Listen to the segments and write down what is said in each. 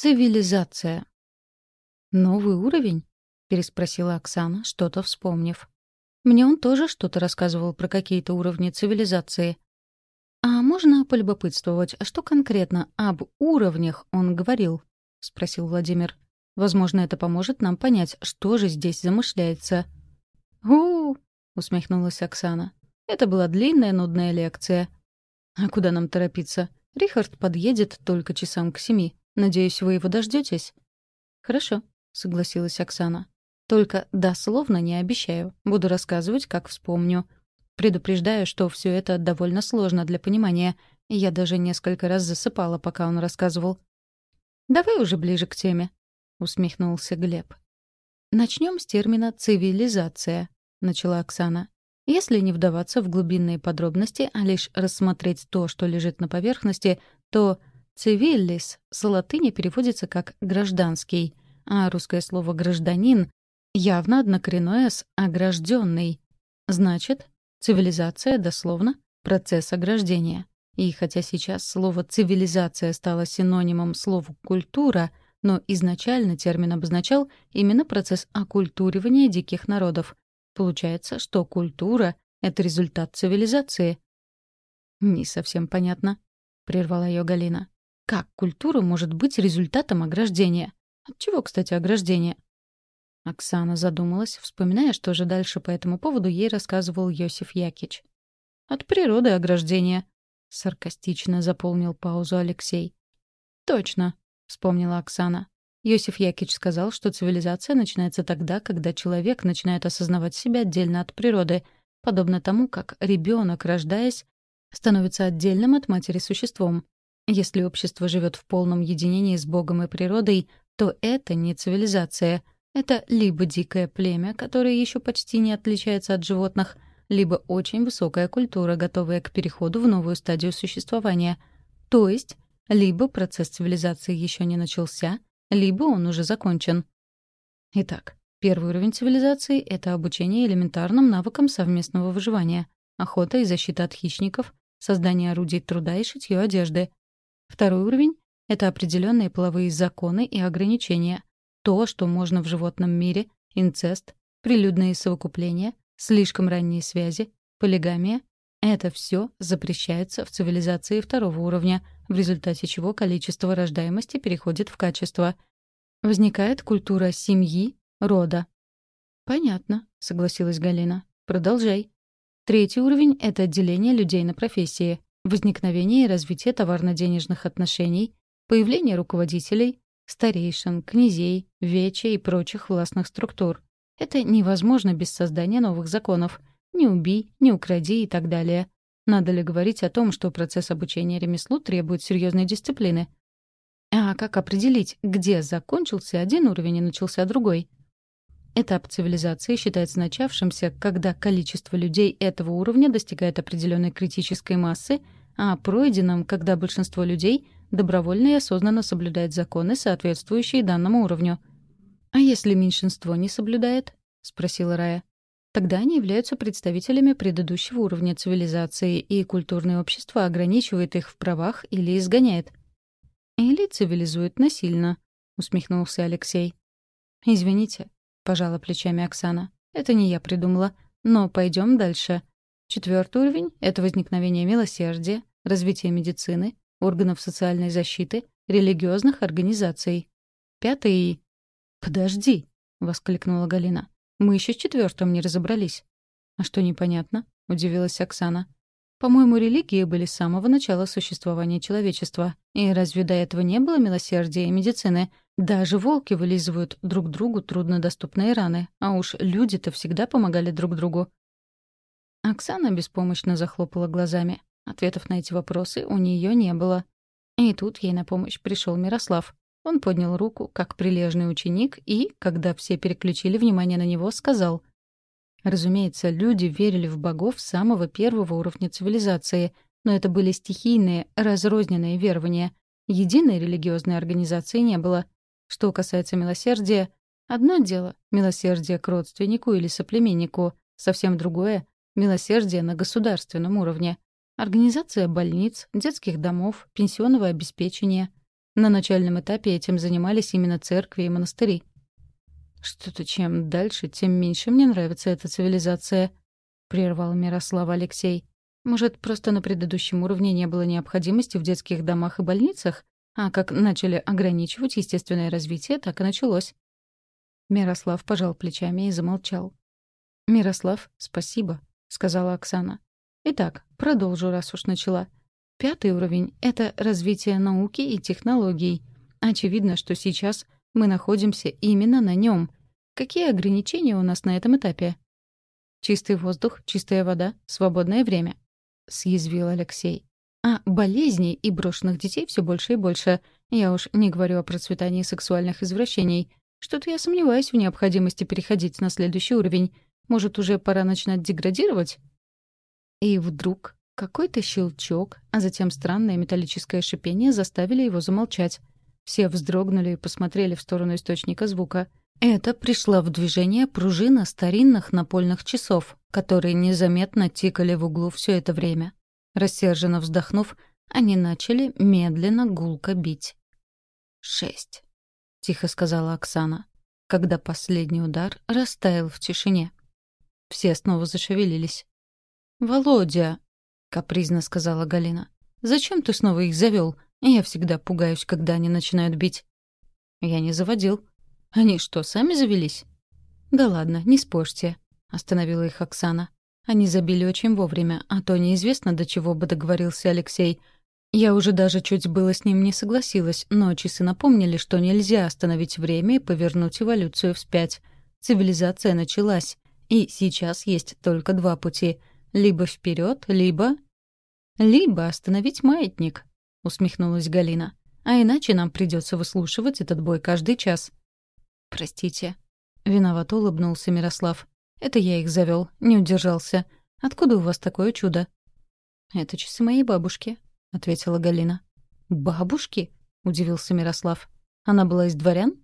Цивилизация. «Новый уровень?» — переспросила Оксана, что-то вспомнив. Мне он тоже что-то рассказывал про какие-то уровни цивилизации. «А можно полюбопытствовать, что конкретно об уровнях он говорил?» — спросил Владимир. «Возможно, это поможет нам понять, что же здесь замышляется». «У-у-у!» — усмехнулась Оксана. «Это была длинная, нудная лекция». «А куда нам торопиться? Рихард подъедет только часам к семи. Надеюсь, вы его дождетесь. «Хорошо», — согласилась Оксана. Только дословно не обещаю. Буду рассказывать, как вспомню. Предупреждаю, что все это довольно сложно для понимания. Я даже несколько раз засыпала, пока он рассказывал. «Давай уже ближе к теме», — усмехнулся Глеб. Начнем с термина «цивилизация», — начала Оксана. Если не вдаваться в глубинные подробности, а лишь рассмотреть то, что лежит на поверхности, то «цивиллис» с латыни переводится как «гражданский», а русское слово «гражданин» Явно однокоренное с «огражденный». Значит, цивилизация дословно процесс ограждения. И хотя сейчас слово «цивилизация» стало синонимом слову «культура», но изначально термин обозначал именно процесс оккультуривания диких народов. Получается, что культура — это результат цивилизации. «Не совсем понятно», — прервала ее Галина. «Как культура может быть результатом ограждения? От чего, кстати, ограждение?» Оксана задумалась, вспоминая, что же дальше по этому поводу ей рассказывал Йосиф Якич. «От природы ограждения», — саркастично заполнил паузу Алексей. «Точно», — вспомнила Оксана. Йосиф Якич сказал, что цивилизация начинается тогда, когда человек начинает осознавать себя отдельно от природы, подобно тому, как ребенок, рождаясь, становится отдельным от матери существом. Если общество живет в полном единении с Богом и природой, то это не цивилизация — это либо дикое племя, которое еще почти не отличается от животных, либо очень высокая культура, готовая к переходу в новую стадию существования. То есть, либо процесс цивилизации еще не начался, либо он уже закончен. Итак, первый уровень цивилизации — это обучение элементарным навыкам совместного выживания, охота и защита от хищников, создание орудий труда и шитье одежды. Второй уровень — это определенные половые законы и ограничения, то, что можно в животном мире, инцест, прилюдные совокупления, слишком ранние связи, полигамия — это все запрещается в цивилизации второго уровня, в результате чего количество рождаемости переходит в качество. Возникает культура семьи, рода. «Понятно», — согласилась Галина. «Продолжай». Третий уровень — это отделение людей на профессии, возникновение и развитие товарно-денежных отношений, появление руководителей, старейшин, князей, веча и прочих властных структур. Это невозможно без создания новых законов. Не убей, не укради и так далее. Надо ли говорить о том, что процесс обучения ремеслу требует серьезной дисциплины? А как определить, где закончился один уровень и начался другой? Этап цивилизации считается начавшимся, когда количество людей этого уровня достигает определенной критической массы, а пройденным, когда большинство людей добровольно и осознанно соблюдает законы, соответствующие данному уровню. «А если меньшинство не соблюдает?» — спросила Рая. Тогда они являются представителями предыдущего уровня цивилизации, и культурное общество ограничивает их в правах или изгоняет. «Или цивилизует насильно», — усмехнулся Алексей. «Извините», — пожала плечами Оксана. «Это не я придумала. Но пойдем дальше. Четвертый уровень — это возникновение милосердия, развитие медицины, органов социальной защиты, религиозных организаций. Пятый... «Подожди!» — воскликнула Галина. «Мы еще с четвертым не разобрались». «А что непонятно?» — удивилась Оксана. «По-моему, религии были с самого начала существования человечества. И разве до этого не было милосердия и медицины? Даже волки вылизывают друг другу труднодоступные раны, а уж люди-то всегда помогали друг другу». Оксана беспомощно захлопала глазами. Ответов на эти вопросы у нее не было. И тут ей на помощь пришел Мирослав. Он поднял руку, как прилежный ученик, и, когда все переключили внимание на него, сказал. Разумеется, люди верили в богов самого первого уровня цивилизации, но это были стихийные, разрозненные верования. Единой религиозной организации не было. Что касается милосердия, одно дело — милосердие к родственнику или соплеменнику, совсем другое — милосердие на государственном уровне. Организация больниц, детских домов, пенсионного обеспечения. На начальном этапе этим занимались именно церкви и монастыри. «Что-то чем дальше, тем меньше мне нравится эта цивилизация», — прервал Мирослав Алексей. «Может, просто на предыдущем уровне не было необходимости в детских домах и больницах? А как начали ограничивать естественное развитие, так и началось». Мирослав пожал плечами и замолчал. «Мирослав, спасибо», — сказала Оксана. «Итак, продолжу, раз уж начала. Пятый уровень — это развитие науки и технологий. Очевидно, что сейчас мы находимся именно на нем. Какие ограничения у нас на этом этапе? Чистый воздух, чистая вода, свободное время, съязвил Алексей. А болезней и брошенных детей все больше и больше. Я уж не говорю о процветании сексуальных извращений. Что-то я сомневаюсь в необходимости переходить на следующий уровень. Может, уже пора начинать деградировать? И вдруг какой-то щелчок, а затем странное металлическое шипение заставили его замолчать. Все вздрогнули и посмотрели в сторону источника звука. Это пришла в движение пружина старинных напольных часов, которые незаметно тикали в углу все это время. Рассерженно вздохнув, они начали медленно гулко бить. «Шесть», — тихо сказала Оксана, когда последний удар растаял в тишине. Все снова зашевелились. «Володя», — капризно сказала Галина, — «зачем ты снова их завел? Я всегда пугаюсь, когда они начинают бить». «Я не заводил». «Они что, сами завелись?» «Да ладно, не спорьте», — остановила их Оксана. Они забили очень вовремя, а то неизвестно, до чего бы договорился Алексей. Я уже даже чуть было с ним не согласилась, но часы напомнили, что нельзя остановить время и повернуть эволюцию вспять. Цивилизация началась, и сейчас есть только два пути — либо вперед, либо... «Либо остановить маятник», — усмехнулась Галина. «А иначе нам придется выслушивать этот бой каждый час». «Простите». Виновато улыбнулся Мирослав. Это я их завел, не удержался. Откуда у вас такое чудо?» «Это часы моей бабушки», — ответила Галина. «Бабушки?» — удивился Мирослав. «Она была из дворян?»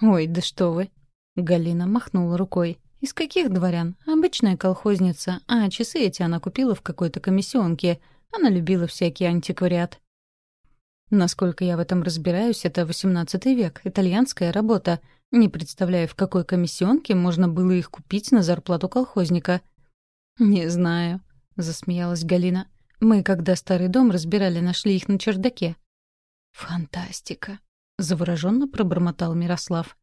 «Ой, да что вы!» Галина махнула рукой. «Из каких дворян? Обычная колхозница, а часы эти она купила в какой-то комиссионке. Она любила всякий антиквариат». Насколько я в этом разбираюсь, это XVIII век, итальянская работа. Не представляю, в какой комиссионке можно было их купить на зарплату колхозника. «Не знаю», — засмеялась Галина. «Мы, когда старый дом разбирали, нашли их на чердаке». «Фантастика», — завороженно пробормотал Мирослав.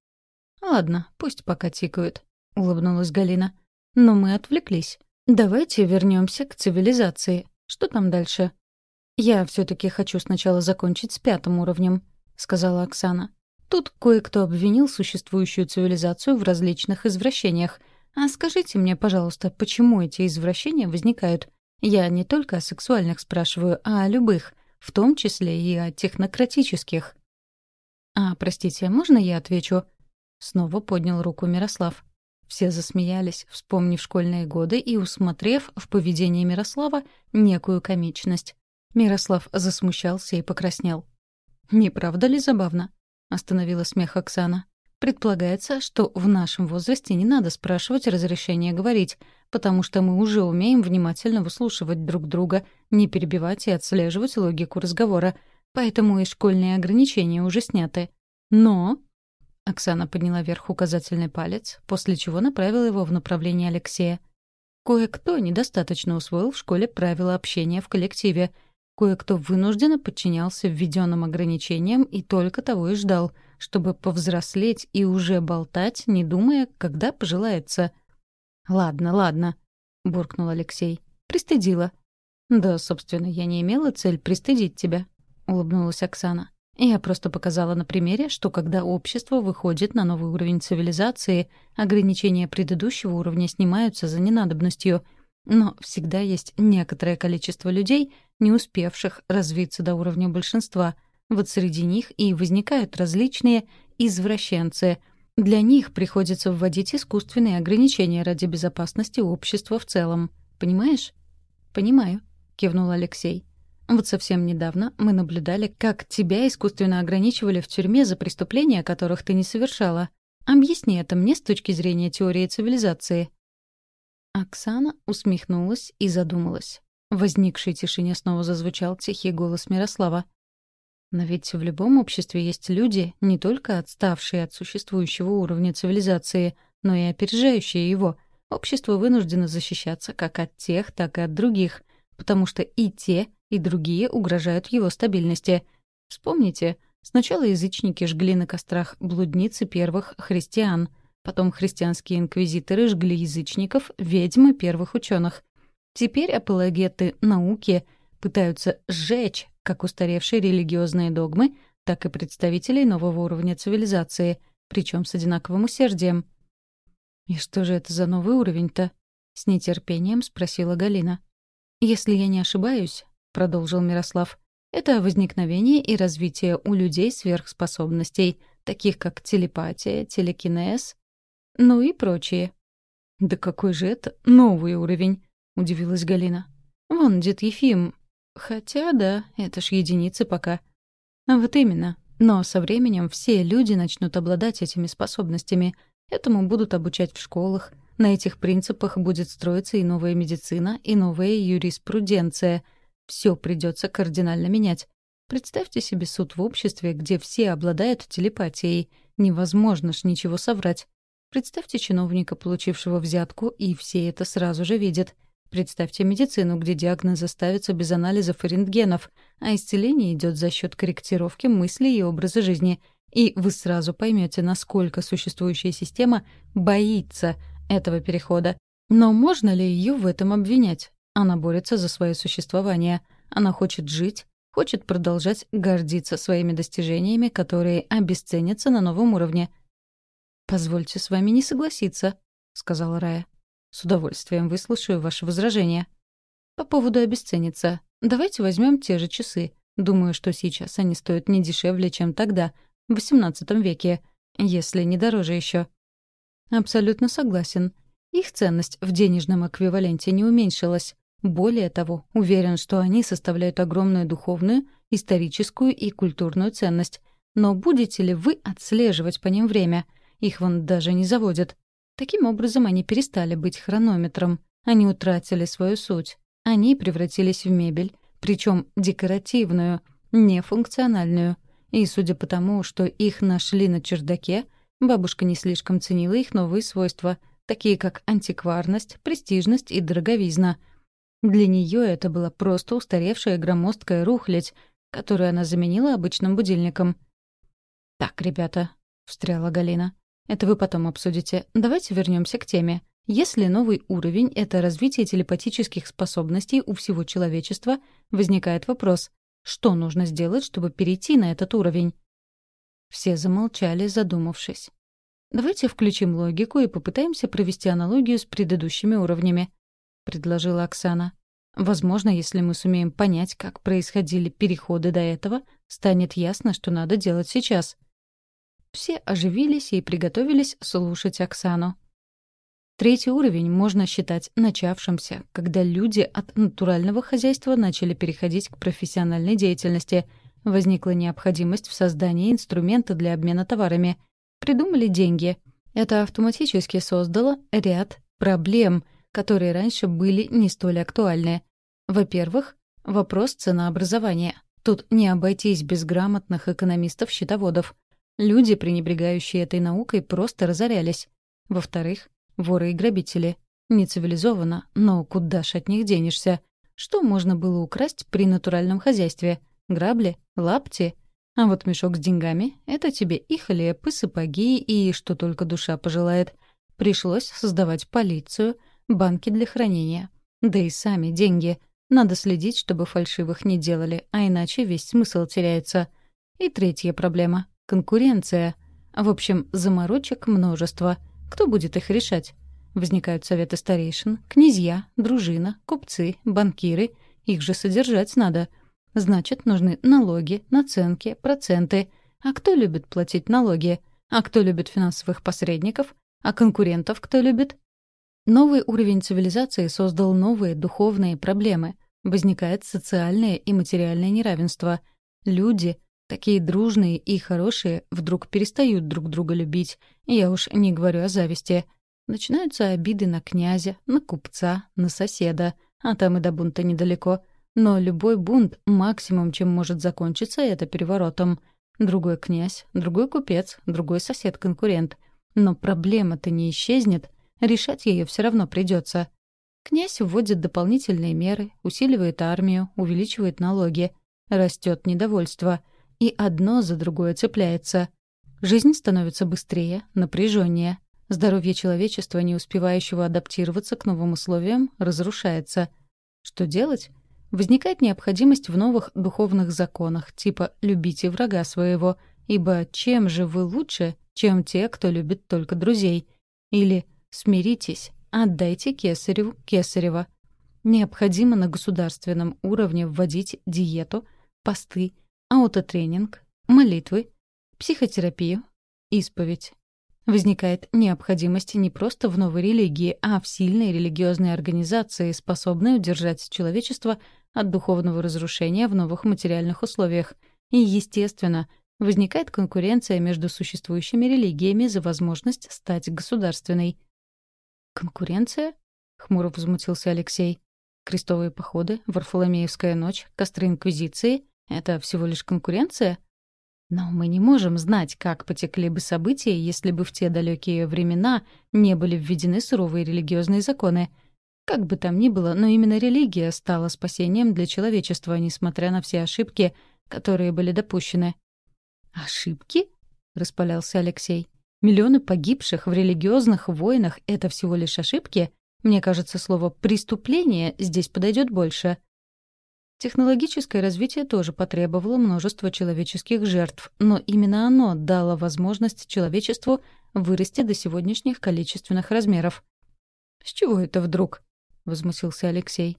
«Ладно, пусть пока тикают», — улыбнулась Галина. «Но мы отвлеклись. Давайте вернемся к цивилизации. Что там дальше?» «Я все таки хочу сначала закончить с пятым уровнем», — сказала Оксана. Тут кое-кто обвинил существующую цивилизацию в различных извращениях. А скажите мне, пожалуйста, почему эти извращения возникают? Я не только о сексуальных спрашиваю, а о любых, в том числе и о технократических. «А, простите, можно я отвечу?» Снова поднял руку Мирослав. Все засмеялись, вспомнив школьные годы и усмотрев в поведении Мирослава некую комичность. Мирослав засмущался и покраснел. «Не правда ли забавно?» — остановила смех Оксана. «Предполагается, что в нашем возрасте не надо спрашивать разрешения говорить, потому что мы уже умеем внимательно выслушивать друг друга, не перебивать и отслеживать логику разговора, поэтому и школьные ограничения уже сняты. Но...» Оксана подняла вверх указательный палец, после чего направила его в направлении Алексея. Кое-кто недостаточно усвоил в школе правила общения в коллективе — Кое-кто вынужденно подчинялся введенным ограничениям и только того и ждал, чтобы повзрослеть и уже болтать, не думая, когда пожелается. «Ладно, ладно», — буркнул Алексей. «Пристыдила». «Да, собственно, я не имела цель пристыдить тебя», — улыбнулась Оксана. «Я просто показала на примере, что когда общество выходит на новый уровень цивилизации, ограничения предыдущего уровня снимаются за ненадобностью — но всегда есть некоторое количество людей, не успевших развиться до уровня большинства. Вот среди них и возникают различные извращенцы. Для них приходится вводить искусственные ограничения ради безопасности общества в целом. Понимаешь? «Понимаю», — кивнул Алексей. «Вот совсем недавно мы наблюдали, как тебя искусственно ограничивали в тюрьме за преступления, которых ты не совершала. Объясни это мне с точки зрения теории цивилизации». Оксана усмехнулась и задумалась. В возникшей тишине снова зазвучал тихий голос Мирослава. Но ведь в любом обществе есть люди, не только отставшие от существующего уровня цивилизации, но и опережающие его. Общество вынуждено защищаться как от тех, так и от других, потому что и те, и другие угрожают его стабильности. Вспомните, сначала язычники жгли на кострах блудницы первых христиан, потом христианские инквизиторы жгли язычников, ведьмы первых ученых. Теперь апологеты науки пытаются сжечь как устаревшие религиозные догмы, так и представителей нового уровня цивилизации, причем с одинаковым усердием. «И что же это за новый уровень-то?» — с нетерпением спросила Галина. «Если я не ошибаюсь», — продолжил Мирослав, «это возникновение и развитие у людей сверхспособностей, таких как телепатия, телекинез, ну и прочие». «Да какой же это новый уровень?» — удивилась Галина. «Вон дед Ефим Хотя да, это ж единицы пока. А вот именно. Но со временем все люди начнут обладать этими способностями. Этому будут обучать в школах. На этих принципах будет строиться и новая медицина, и новая юриспруденция. Все придется кардинально менять. Представьте себе суд в обществе, где все обладают телепатией. Невозможно ж ничего соврать. Представьте чиновника, получившего взятку, и все это сразу же видят. Представьте медицину, где диагнозы ставятся без анализов и рентгенов, а исцеление идет за счет корректировки мыслей и образа жизни. И вы сразу поймете, насколько существующая система боится этого перехода. Но можно ли ее в этом обвинять? Она борется за свое существование. Она хочет жить, хочет продолжать гордиться своими достижениями, которые обесценятся на новом уровне. «Позвольте с вами не согласиться», — сказала Рая. С удовольствием выслушаю ваше возражение. По поводу обесцениться. Давайте возьмем те же часы. Думаю, что сейчас они стоят не дешевле, чем тогда, в XVIII веке, если не дороже еще. Абсолютно согласен. Их ценность в денежном эквиваленте не уменьшилась. Более того, уверен, что они составляют огромную духовную, историческую и культурную ценность. Но будете ли вы отслеживать по ним время? Их вон даже не заводят. Таким образом, они перестали быть хронометром. Они утратили свою суть. Они превратились в мебель, причем декоративную, нефункциональную. И судя по тому, что их нашли на чердаке, бабушка не слишком ценила их новые свойства, такие как антикварность, престижность и дороговизна. Для нее это была просто устаревшая громоздкая рухлядь, которую она заменила обычным будильником. «Так, ребята», — встряла Галина, это вы потом обсудите. Давайте вернемся к теме. Если новый уровень — это развитие телепатических способностей у всего человечества, возникает вопрос, что нужно сделать, чтобы перейти на этот уровень? Все замолчали, задумавшись. «Давайте включим логику и попытаемся провести аналогию с предыдущими уровнями», — предложила Оксана. «Возможно, если мы сумеем понять, как происходили переходы до этого, станет ясно, что надо делать сейчас». Все оживились и приготовились слушать Оксану. Третий уровень можно считать начавшимся, когда люди от натурального хозяйства начали переходить к профессиональной деятельности. Возникла необходимость в создании инструмента для обмена товарами. Придумали деньги. Это автоматически создало ряд проблем, которые раньше были не столь актуальны. Во-первых, вопрос ценообразования. Тут не обойтись без грамотных экономистов-счетоводов. Люди, пренебрегающие этой наукой, просто разорялись. Во-вторых, воры и грабители. Не цивилизованно, но куда ж от них денешься? Что можно было украсть при натуральном хозяйстве? Грабли? Лапти? А вот мешок с деньгами — это тебе и хлеб, и сапоги, и что только душа пожелает. Пришлось создавать полицию, банки для хранения. Да и сами деньги. Надо следить, чтобы фальшивых не делали, а иначе весь смысл теряется. И третья проблема Конкуренция. В общем, заморочек множество. Кто будет их решать? Возникают советы старейшин, князья, дружина, купцы, банкиры. Их же содержать надо. Значит, нужны налоги, наценки, проценты. А кто любит платить налоги? А кто любит финансовых посредников? А конкурентов кто любит? Новый уровень цивилизации создал новые духовные проблемы. Возникает социальное и материальное неравенство. Люди Такие дружные и хорошие вдруг перестают друг друга любить. Я уж не говорю о зависти. Начинаются обиды на князя, на купца, на соседа. А там и до бунта недалеко. Но любой бунт, максимум, чем может закончиться, это переворотом. Другой князь, другой купец, другой сосед-конкурент. Но проблема-то не исчезнет, решать ее все равно придется. Князь вводит дополнительные меры, усиливает армию, увеличивает налоги. Растет недовольство. И одно за другое цепляется. Жизнь становится быстрее, напряженнее. Здоровье человечества, не успевающего адаптироваться к новым условиям, разрушается. Что делать? Возникает необходимость в новых духовных законах, типа «любите врага своего», ибо чем же вы лучше, чем те, кто любит только друзей? Или «смиритесь, отдайте кесареву кесарева». Необходимо на государственном уровне вводить диету, посты, аутотренинг, молитвы, психотерапию, исповедь. Возникает необходимость не просто в новой религии, а в сильной религиозной организации, способной удержать человечество от духовного разрушения в новых материальных условиях. И, естественно, возникает конкуренция между существующими религиями за возможность стать государственной. «Конкуренция?» — хмуро возмутился Алексей. «Крестовые походы, Варфоломеевская ночь, костры Инквизиции — это всего лишь конкуренция?» Но мы не можем знать, как потекли бы события, если бы в те далекие времена не были введены суровые религиозные законы. Как бы там ни было, но именно религия стала спасением для человечества, несмотря на все ошибки, которые были допущены. «Ошибки?» — распалялся Алексей. «Миллионы погибших в религиозных войнах — это всего лишь ошибки? Мне кажется, слово «преступление» здесь подойдет больше». Технологическое развитие тоже потребовало множества человеческих жертв, но именно оно дало возможность человечеству вырасти до сегодняшних количественных размеров. «С чего это вдруг?» — возмутился Алексей.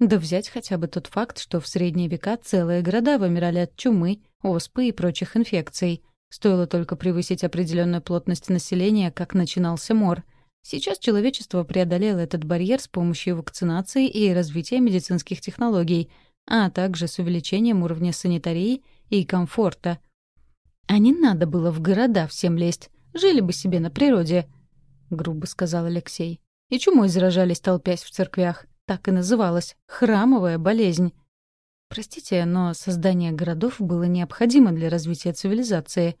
«Да взять хотя бы тот факт, что в средние века целые города вымирали от чумы, оспы и прочих инфекций. Стоило только превысить определенную плотность населения, как начинался мор. Сейчас человечество преодолело этот барьер с помощью вакцинации и развития медицинских технологий — а также с увеличением уровня санитарии и комфорта. А не надо было в города всем лезть, жили бы себе на природе, — грубо сказал Алексей. И чумой заражались, толпясь в церквях. Так и называлась — храмовая болезнь. Простите, но создание городов было необходимо для развития цивилизации.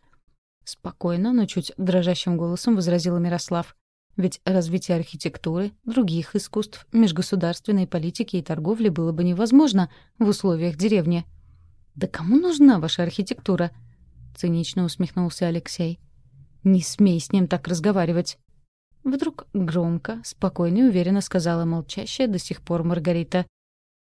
Спокойно, но чуть дрожащим голосом возразил Мирослав. Ведь развитие архитектуры, других искусств, межгосударственной политики и торговли было бы невозможно в условиях деревни. «Да кому нужна ваша архитектура?» — цинично усмехнулся Алексей. «Не смей с ним так разговаривать!» Вдруг громко, спокойно и уверенно сказала молчащая до сих пор Маргарита.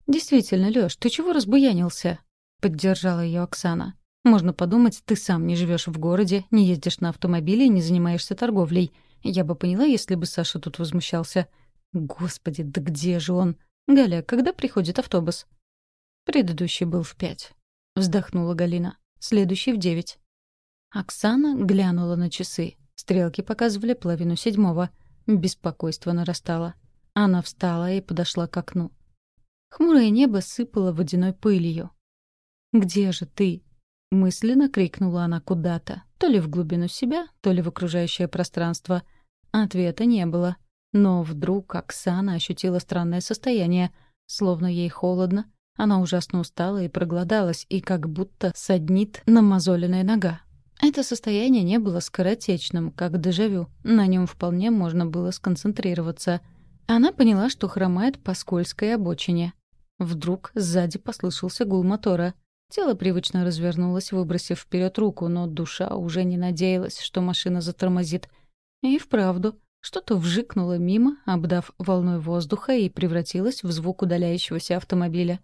«Действительно, Лёш, ты чего разбуянился?» — поддержала её Оксана. «Можно подумать, ты сам не живёшь в городе, не ездишь на автомобиле и не занимаешься торговлей. Я бы поняла, если бы Саша тут возмущался. Господи, да где же он? Галя, когда приходит автобус? Предыдущий был в пять. Вздохнула Галина. Следующий в девять. Оксана глянула на часы. Стрелки показывали половину седьмого. Беспокойство нарастало. Она встала и подошла к окну. Хмурое небо сыпало водяной пылью. «Где же ты?» — мысленно крикнула она куда-то, то ли в глубину себя, то ли в окружающее пространство — Ответа не было. Но вдруг Оксана ощутила странное состояние, словно ей холодно. Она ужасно устала и проголодалась, и как будто саднит намазоленная нога. Это состояние не было скоротечным, как дежавю. На нем вполне можно было сконцентрироваться. Она поняла, что хромает по скользкой обочине. Вдруг сзади послышался гул мотора. Тело привычно развернулось, выбросив вперед руку, но душа уже не надеялась, что машина затормозит — и вправду, что-то вжикнуло мимо, обдав волной воздуха и превратилось в звук удаляющегося автомобиля.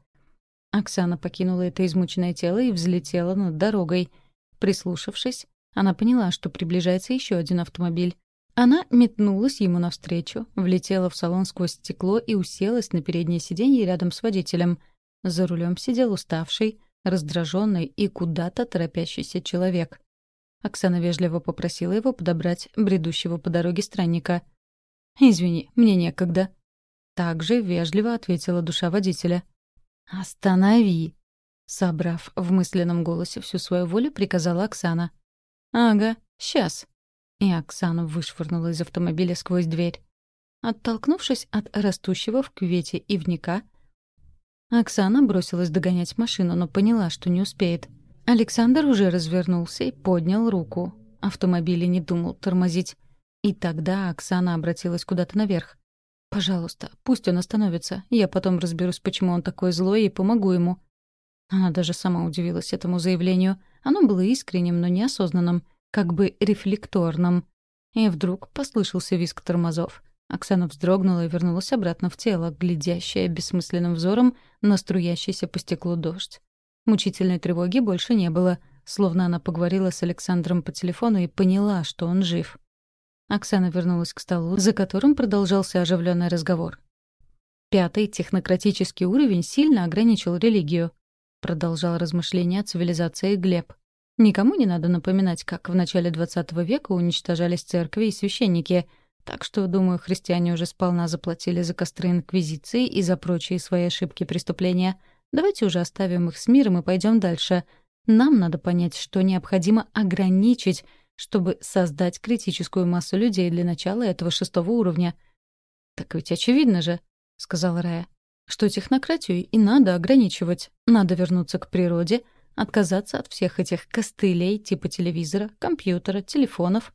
Оксана покинула это измученное тело и взлетела над дорогой. Прислушавшись, она поняла, что приближается еще один автомобиль. Она метнулась ему навстречу, влетела в салон сквозь стекло и уселась на переднее сиденье рядом с водителем. За рулем сидел уставший, раздраженный и куда-то торопящийся человек. Оксана вежливо попросила его подобрать бредущего по дороге странника. «Извини, мне некогда». Также вежливо ответила душа водителя. «Останови!» Собрав в мысленном голосе всю свою волю, приказала Оксана. «Ага, сейчас». И Оксана вышвырнула из автомобиля сквозь дверь. Оттолкнувшись от растущего в кювете ивника, Оксана бросилась догонять машину, но поняла, что не успеет. Александр уже развернулся и поднял руку. Автомобиль не думал тормозить. И тогда Оксана обратилась куда-то наверх. «Пожалуйста, пусть он остановится. Я потом разберусь, почему он такой злой, и помогу ему». Она даже сама удивилась этому заявлению. Оно было искренним, но неосознанным, как бы рефлекторным. И вдруг послышался визг тормозов. Оксана вздрогнула и вернулась обратно в тело, глядящая бессмысленным взором на струящийся по стеклу дождь. Мучительной тревоги больше не было, словно она поговорила с Александром по телефону и поняла, что он жив. Оксана вернулась к столу, за которым продолжался оживленный разговор. Пятый технократический уровень сильно ограничил религию. Продолжал размышления о цивилизации Глеб. Никому не надо напоминать, как в начале XX века уничтожались церкви и священники — так что, думаю, христиане уже сполна заплатили за костры Инквизиции и за прочие свои ошибки преступления. Давайте уже оставим их с миром и пойдем дальше. Нам надо понять, что необходимо ограничить, чтобы создать критическую массу людей для начала этого шестого уровня. «Так ведь очевидно же», — сказала Рая, — «что технократию и надо ограничивать. Надо вернуться к природе, отказаться от всех этих костылей типа телевизора, компьютера, телефонов,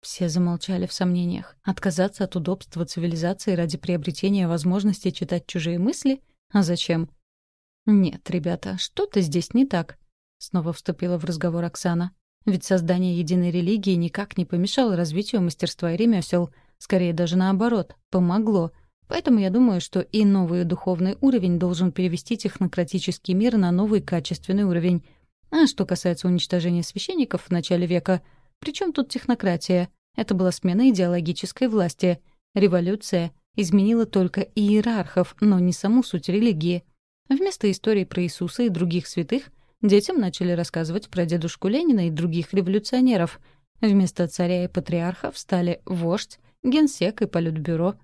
все замолчали в сомнениях. Отказаться от удобства цивилизации ради приобретения возможности читать чужие мысли? А зачем? «Нет, ребята, что-то здесь не так», — снова вступила в разговор Оксана. «Ведь создание единой религии никак не помешало развитию мастерства и ремесел. Скорее даже наоборот, помогло. Поэтому я думаю, что и новый духовный уровень должен перевести технократический мир на новый качественный уровень. А что касается уничтожения священников в начале века — причем тут технократия? Это была смена идеологической власти. Революция изменила только иерархов, но не саму суть религии. Вместо истории про Иисуса и других святых детям начали рассказывать про дедушку Ленина и других революционеров. Вместо царя и патриарха встали вождь, генсек и политбюро.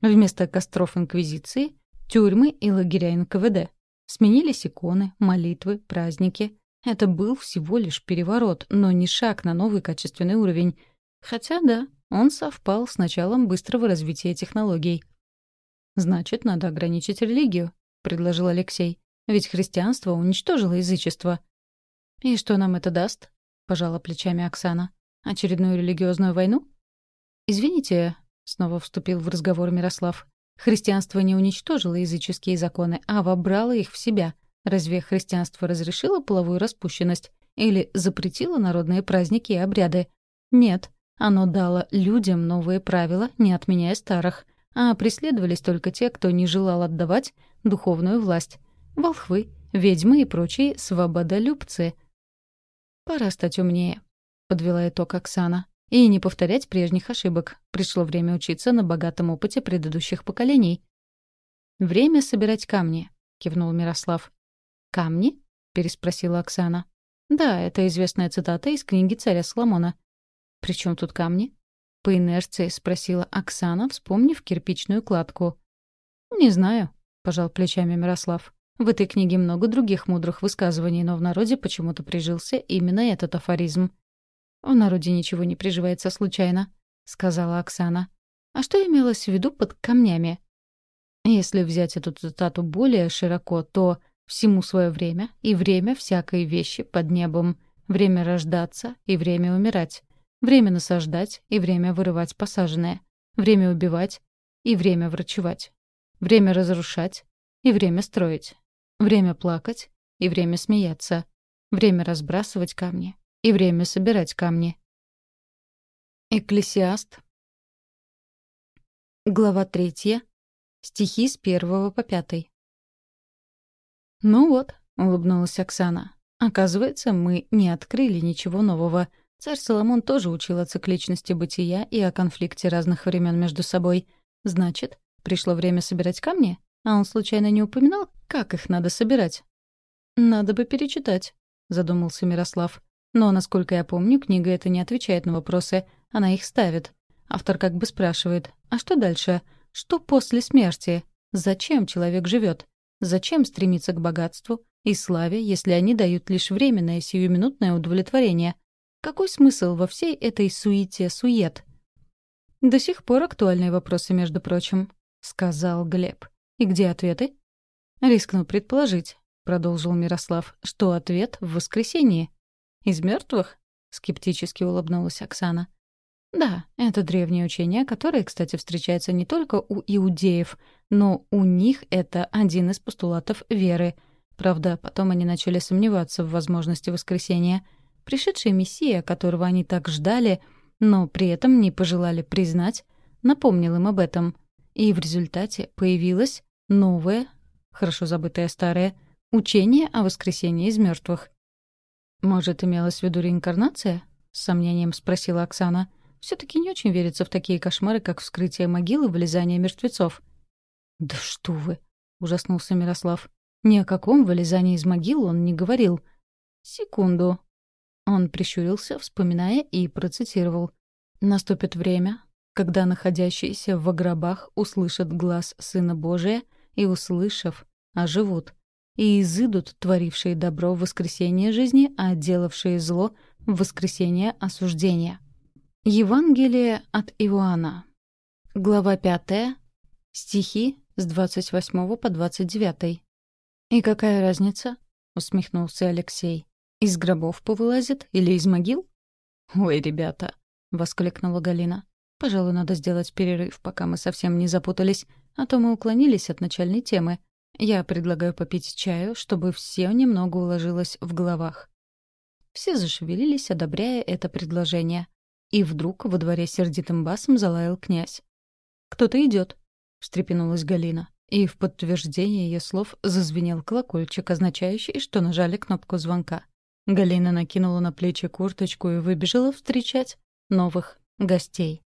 Вместо костров инквизиции — тюрьмы и лагеря НКВД. Сменились иконы, молитвы, праздники. Это был всего лишь переворот, но не шаг на новый качественный уровень. Хотя да, он совпал с началом быстрого развития технологий. «Значит, надо ограничить религию», — предложил Алексей. «Ведь христианство уничтожило язычество». «И что нам это даст?» — пожала плечами Оксана. «Очередную религиозную войну?» «Извините», — снова вступил в разговор Мирослав. «Христианство не уничтожило языческие законы, а вобрало их в себя — Разве христианство разрешило половую распущенность или запретило народные праздники и обряды? Нет, оно дало людям новые правила, не отменяя старых, а преследовались только те, кто не желал отдавать духовную власть. Волхвы, ведьмы и прочие свободолюбцы. «Пора стать умнее», — подвела итог Оксана. «И не повторять прежних ошибок. Пришло время учиться на богатом опыте предыдущих поколений». «Время собирать камни», — кивнул Мирослав. «Камни?» — переспросила Оксана. «Да, это известная цитата из книги царя Соломона». «При чем тут камни?» — по инерции спросила Оксана, вспомнив кирпичную кладку. «Не знаю», — пожал плечами Мирослав. «В этой книге много других мудрых высказываний, но в народе почему-то прижился именно этот афоризм». «В народе ничего не приживается случайно», — сказала Оксана. «А что имелось в виду под камнями?» Если взять эту цитату более широко, то Всему свое время, и время всякой вещи под небом. Время рождаться и время умирать. Время насаждать и время вырывать посаженное. Время убивать и время врачевать. Время разрушать и время строить. Время плакать и время смеяться. Время разбрасывать камни и время собирать камни. Экклесиаст. Глава третья. Стихи с первого по пятый. «Ну вот», — улыбнулась Оксана. «Оказывается, мы не открыли ничего нового. Царь Соломон тоже учил о цикличности бытия и о конфликте разных времен между собой. Значит, пришло время собирать камни? А он случайно не упоминал, как их надо собирать?» «Надо бы перечитать», — задумался Мирослав. «Но, насколько я помню, книга эта не отвечает на вопросы. Она их ставит. Автор как бы спрашивает, а что дальше? Что после смерти? Зачем человек живет? Зачем стремиться к богатству и славе, если они дают лишь временное сиюминутное удовлетворение? Какой смысл во всей этой суете-сует? «До сих пор актуальные вопросы, между прочим», — сказал Глеб. «И где ответы?» «Рискну предположить», — продолжил Мирослав, — «что ответ в воскресенье». «Из мертвых? скептически улыбнулась Оксана. Да, это древнее учение, которое, кстати, встречается не только у иудеев, но у них это один из постулатов веры. Правда, потом они начали сомневаться в возможности воскресения. Пришедший Мессия, которого они так ждали, но при этом не пожелали признать, напомнил им об этом. И в результате появилось новое, хорошо забытое старое, учение о воскресении из мертвых. «Может, имелась в виду реинкарнация?» — с сомнением спросила Оксана. все таки не очень верится в такие кошмары, как вскрытие могил и вылезание мертвецов». «Да что вы!» — ужаснулся Мирослав. «Ни о каком вылезании из могил он не говорил». «Секунду». Он прищурился, вспоминая, и процитировал. «Наступит время, когда находящиеся в гробах услышат глаз Сына Божия и, услышав, оживут и изыдут творившие добро в воскресение жизни, а делавшие зло в воскресение осуждения. Евангелие от Иоанна. Глава 5. Стихи с 28 по 29. «И какая разница?» — усмехнулся Алексей. «Из гробов повылазит или из могил?» «Ой, ребята!» — воскликнула Галина. «Пожалуй, надо сделать перерыв, пока мы совсем не запутались, а то мы уклонились от начальной темы. Я предлагаю попить чаю, чтобы все немного уложилось в головах. Все зашевелились, одобряя это предложение. И вдруг во дворе сердитым басом залаял князь. «Кто-то идет, встрепенулась Галина. И в подтверждение ее слов зазвенел колокольчик, означающий, что нажали кнопку звонка. Галина накинула на плечи курточку и выбежала встречать новых гостей.